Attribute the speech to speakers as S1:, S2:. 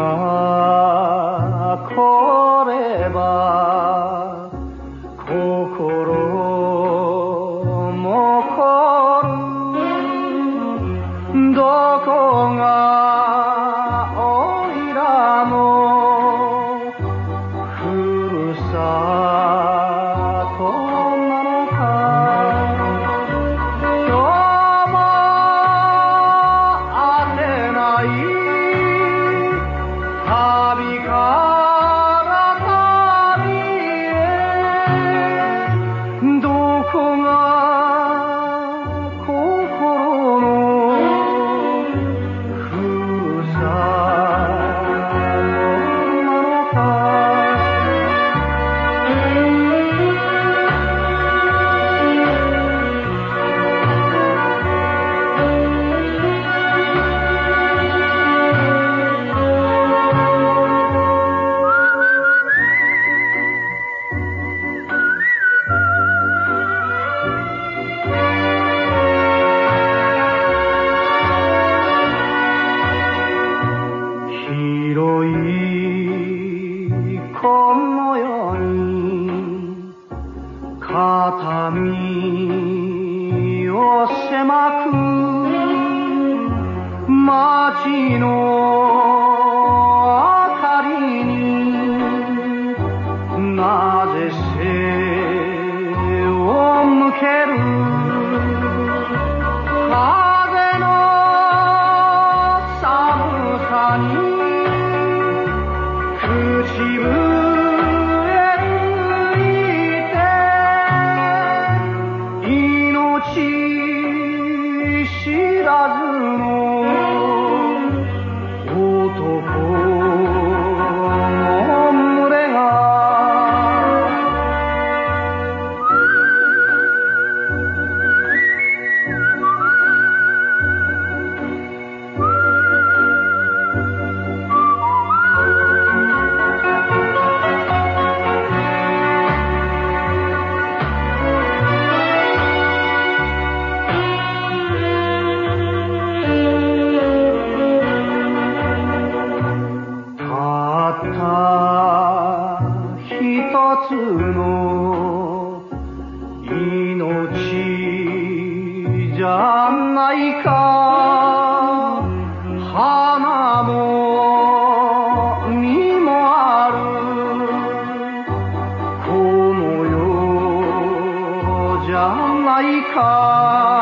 S1: が来れば心こ狭く街の知らず。いの命じゃないか。花も実もある。この世じゃないか。